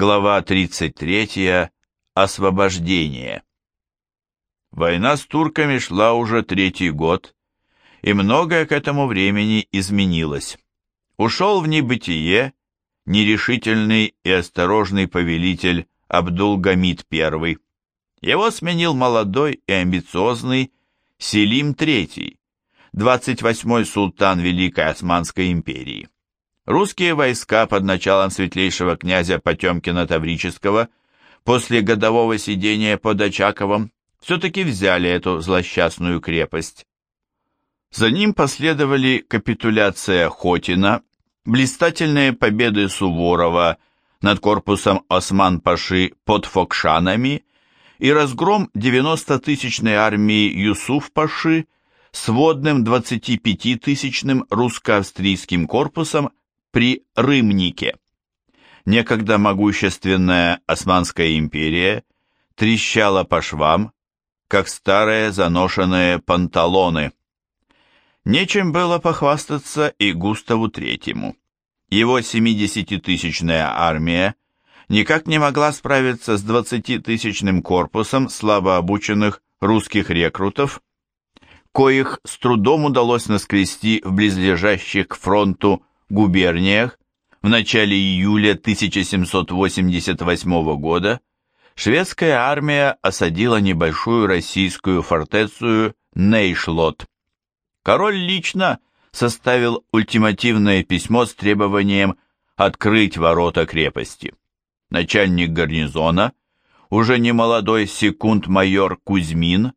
Глава 33. Освобождение. Война с турками шла уже третий год, и многое к этому времени изменилось. Ушел в небытие нерешительный и осторожный повелитель Абдул-Гамид I. Его сменил молодой и амбициозный Селим III, 28-й султан Великой Османской империи. Русские войска под началом светлейшего князя Потемкина Таврического после годового сидения под Очаковом все-таки взяли эту злосчастную крепость. За ним последовали капитуляция Хотина, блистательные победы Суворова над корпусом Осман-Паши под Фокшанами и разгром 90-тысячной армии Юсуф-Паши с водным 25-тысячным русско-австрийским корпусом при Рымнике. Некогда могущественная Османская империя трещала по швам, как старые заношенные панталоны. Нечем было похвастаться и Густаву Третьему. Его 70-тысячная армия никак не могла справиться с 20-тысячным корпусом слабо обученных русских рекрутов, коих с трудом удалось наскрести в близлежащих к фронту губерниях в начале июля 1788 года шведская армия осадила небольшую российскую фортецию Нейшлот. Король лично составил ультимативное письмо с требованием открыть ворота крепости. Начальник гарнизона, уже немолодой секунд-майор Кузьмин,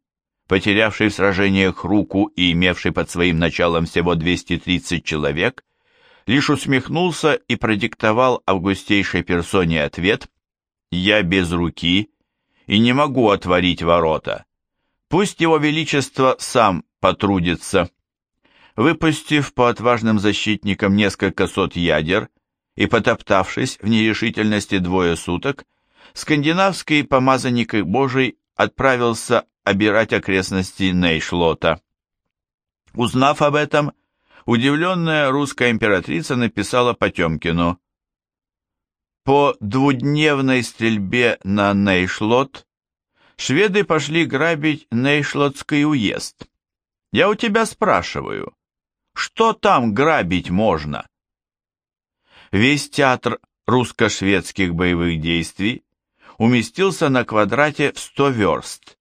потерявший в сражениях руку и имевший под своим началом всего 230 человек, лишь усмехнулся и продиктовал августейшей персоне ответ «Я без руки и не могу отворить ворота. Пусть его величество сам потрудится». Выпустив по отважным защитникам несколько сот ядер и потоптавшись в нерешительности двое суток, скандинавский помазанник Божий отправился обирать окрестности Нейшлота. Узнав об этом, удивленная русская императрица написала Потемкину «По двудневной стрельбе на Нейшлот шведы пошли грабить Нейшлотский уезд. Я у тебя спрашиваю, что там грабить можно?» Весь театр русско-шведских боевых действий уместился на квадрате в 100 верст.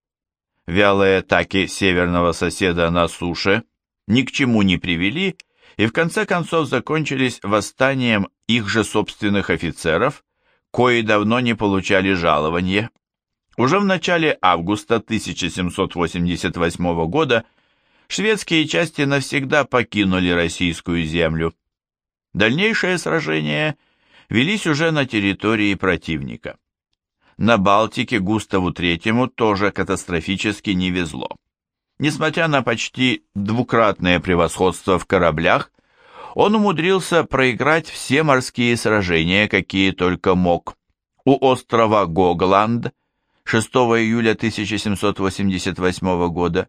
Вялые атаки северного соседа на суше – ни к чему не привели и в конце концов закончились восстанием их же собственных офицеров, кои давно не получали жалования. Уже в начале августа 1788 года шведские части навсегда покинули российскую землю. Дальнейшие сражения велись уже на территории противника. На Балтике Густаву III тоже катастрофически не везло. Несмотря на почти двукратное превосходство в кораблях, он умудрился проиграть все морские сражения, какие только мог. У острова Гогланд 6 июля 1788 года,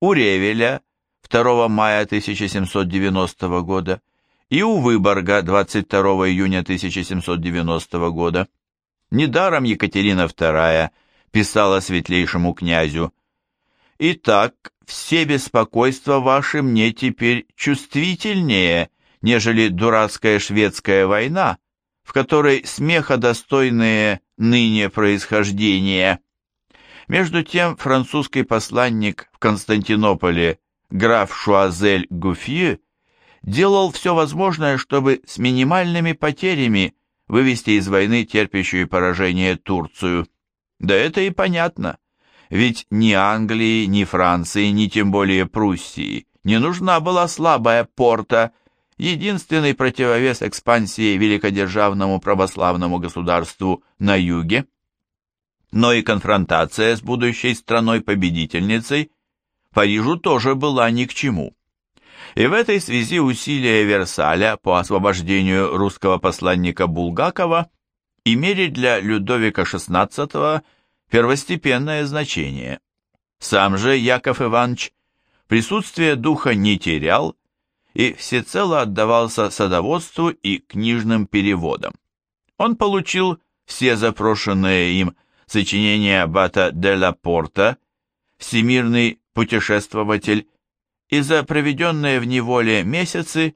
у Ревеля 2 мая 1790 года и у Выборга 22 июня 1790 года. Недаром Екатерина II писала светлейшему князю Итак, все беспокойства ваши мне теперь чувствительнее, нежели дурацкая шведская война, в которой смеха достойные ныне происхождения. Между тем французский посланник в Константинополе граф Шуазель Гуфье делал все возможное, чтобы с минимальными потерями вывести из войны терпящую поражение Турцию. Да это и понятно. Ведь ни Англии, ни Франции, ни тем более Пруссии не нужна была слабая порта, единственный противовес экспансии великодержавному православному государству на юге. Но и конфронтация с будущей страной-победительницей Парижу тоже была ни к чему. И в этой связи усилия Версаля по освобождению русского посланника Булгакова имели для Людовика XVI первостепенное значение. Сам же Яков Иванович присутствие духа не терял и всецело отдавался садоводству и книжным переводам. Он получил все запрошенные им сочинения Бата де ла Порта, всемирный путешествователь, и за проведенные в неволе месяцы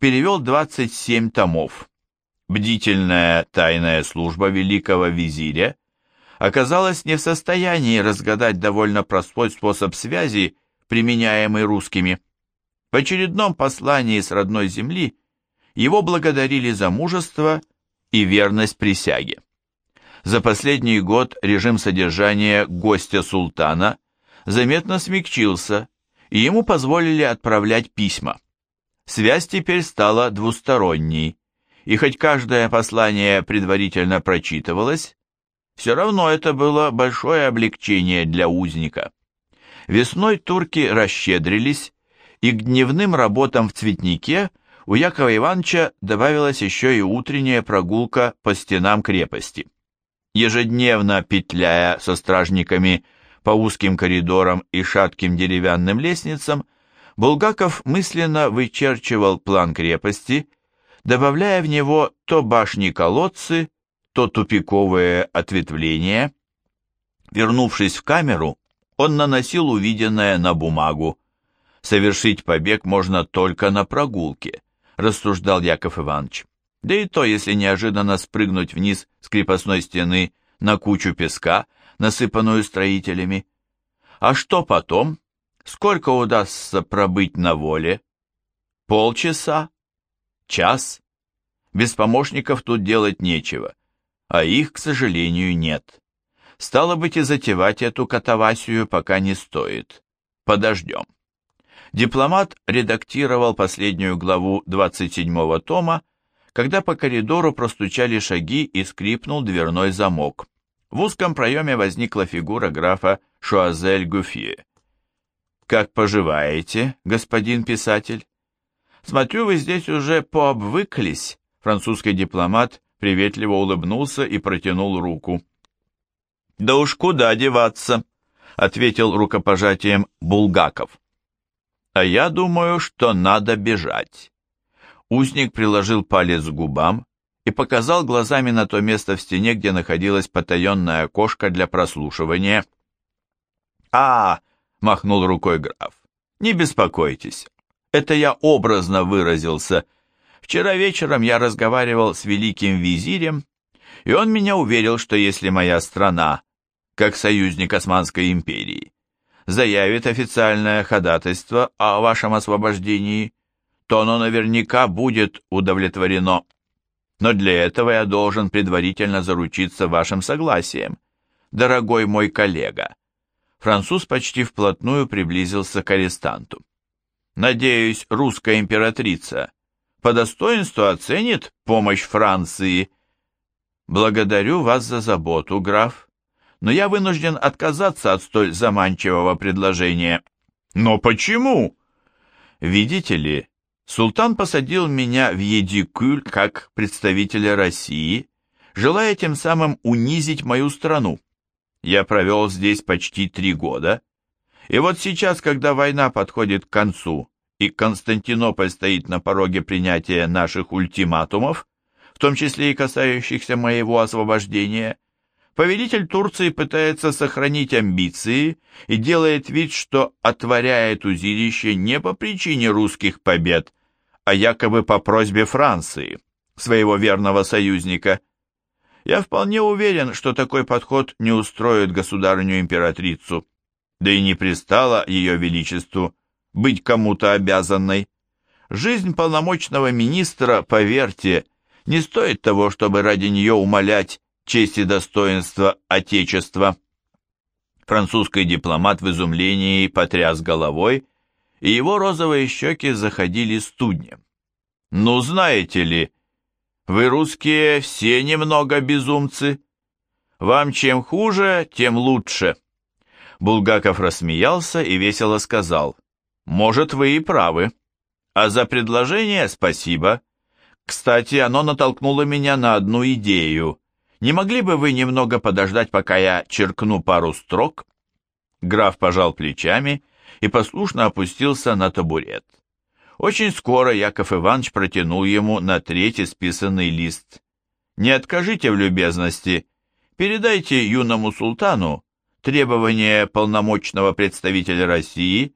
перевел 27 томов. Бдительная тайная служба великого визиря оказалась не в состоянии разгадать довольно простой способ связи, применяемый русскими. В очередном послании с родной земли его благодарили за мужество и верность присяге. За последний год режим содержания гостя султана заметно смягчился, и ему позволили отправлять письма. Связь теперь стала двусторонней, и хоть каждое послание предварительно прочитывалось, все равно это было большое облегчение для узника. Весной турки расщедрились, и к дневным работам в цветнике у Якова Ивановича добавилась еще и утренняя прогулка по стенам крепости. Ежедневно петляя со стражниками по узким коридорам и шатким деревянным лестницам, Булгаков мысленно вычерчивал план крепости, добавляя в него то башни-колодцы, то тупиковые ответвления. Вернувшись в камеру, он наносил увиденное на бумагу. Совершить побег можно только на прогулке, рассуждал Яков Иванович. Да и то, если неожиданно спрыгнуть вниз с крепостной стены на кучу песка, насыпанную строителями. А что потом? Сколько удастся пробыть на воле? Полчаса? Час? Без помощников тут делать нечего, а их, к сожалению, нет. Стало быть, и затевать эту катавасию пока не стоит. Подождем. Дипломат редактировал последнюю главу 27-го тома, когда по коридору простучали шаги и скрипнул дверной замок. В узком проеме возникла фигура графа Шуазель Гуфье. «Как поживаете, господин писатель?» «Смотрю, вы здесь уже пообвыклись», — французский дипломат приветливо улыбнулся и протянул руку. «Да уж куда деваться», — ответил рукопожатием Булгаков. «А я думаю, что надо бежать». Узник приложил палец к губам и показал глазами на то место в стене, где находилась потаенная окошко для прослушивания. «А!» — махнул рукой граф. «Не беспокойтесь. Это я образно выразился. Вчера вечером я разговаривал с великим визирем, и он меня уверил, что если моя страна, как союзник Османской империи, заявит официальное ходатайство о вашем освобождении, то оно наверняка будет удовлетворено. Но для этого я должен предварительно заручиться вашим согласием, дорогой мой коллега. Француз почти вплотную приблизился к арестанту. Надеюсь, русская императрица по достоинству оценит помощь Франции. Благодарю вас за заботу, граф, но я вынужден отказаться от столь заманчивого предложения. Но почему? Видите ли, Султан посадил меня в Едикюль как представителя России, желая тем самым унизить мою страну. Я провел здесь почти три года, и вот сейчас, когда война подходит к концу, и Константинополь стоит на пороге принятия наших ультиматумов, в том числе и касающихся моего освобождения, повелитель Турции пытается сохранить амбиции и делает вид, что отворяет узилище не по причине русских побед, а якобы по просьбе Франции, своего верного союзника. Я вполне уверен, что такой подход не устроит государыню-императрицу, да и не пристало ее величеству быть кому-то обязанной. Жизнь полномочного министра, поверьте, не стоит того, чтобы ради нее умолять честь и достоинство Отечества. Французский дипломат в изумлении потряс головой и его розовые щеки заходили студнем. «Ну, знаете ли, вы, русские, все немного безумцы. Вам чем хуже, тем лучше». Булгаков рассмеялся и весело сказал, «Может, вы и правы. А за предложение спасибо. Кстати, оно натолкнуло меня на одну идею. Не могли бы вы немного подождать, пока я черкну пару строк?» Граф пожал плечами и послушно опустился на табурет. Очень скоро Яков Иванович протянул ему на третий списанный лист. Не откажите в любезности, передайте юному султану требование полномочного представителя России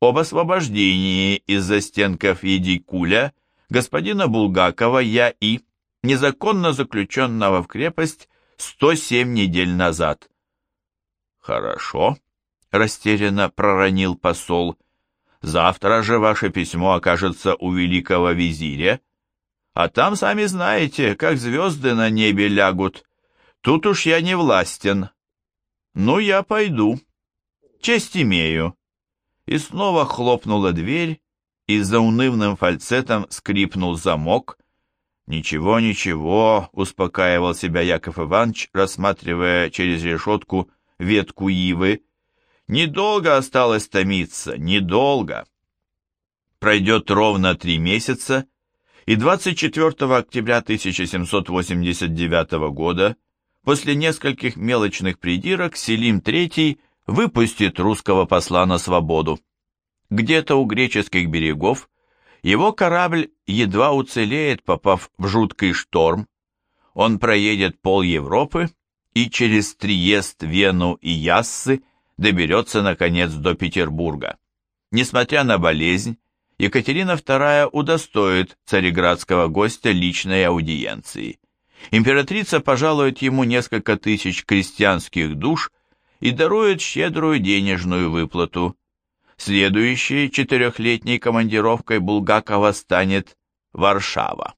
об освобождении из застенков Едикуля господина Булгакова Я.И., незаконно заключенного в крепость 107 недель назад. «Хорошо», — растерянно проронил посол, — «завтра же ваше письмо окажется у великого визиря, а там, сами знаете, как звезды на небе лягут. Тут уж я не властен. Ну, я пойду. Честь имею». И снова хлопнула дверь, и за унывным фальцетом скрипнул замок. «Ничего, ничего», — успокаивал себя Яков Иванович, рассматривая через решетку ветку ивы. «Недолго осталось томиться, недолго». Пройдет ровно три месяца, и 24 октября 1789 года, после нескольких мелочных придирок, Селим III выпустит русского посла на свободу. Где-то у греческих берегов его корабль едва уцелеет, попав в жуткий шторм. Он проедет пол Европы и через Триест, Вену и Яссы доберется, наконец, до Петербурга. Несмотря на болезнь, Екатерина II удостоит цареградского гостя личной аудиенции. Императрица пожалует ему несколько тысяч крестьянских душ и дарует щедрую денежную выплату. Следующей четырехлетней командировкой Булгакова станет Варшава.